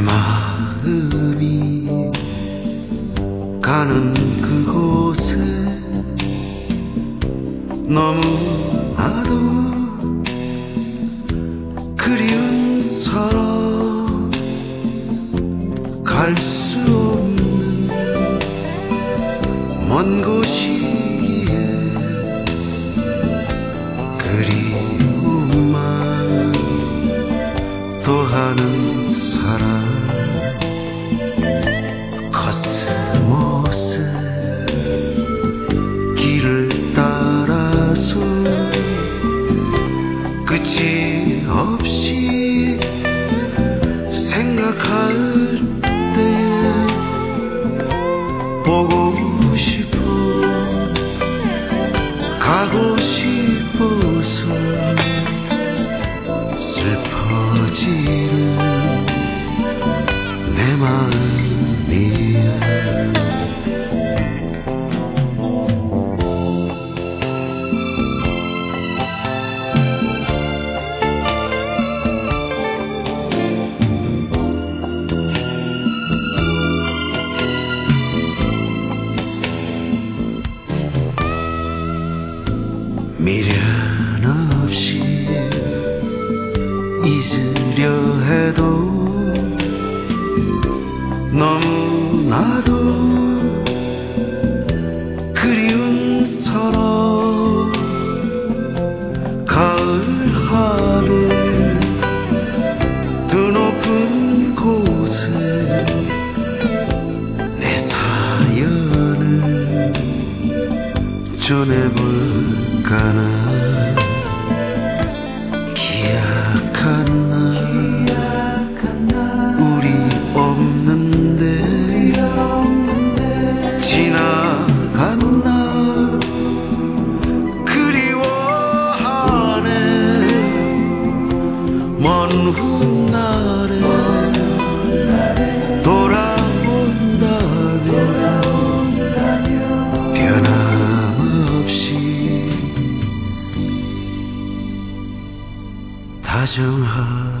마음이 가는 그곳에 너무나도 그리운 사람 갈 수 없는 먼 곳이 더하는 사람. 코스모스 길을 따라서 끝이 없이 생각할 때에 보고 싶어 가고 싶어서 슬퍼지 너무나도 그리운 서로 가을 하루 더 높은 곳에 내 사연을 전해볼까나? 기약한 날 江河。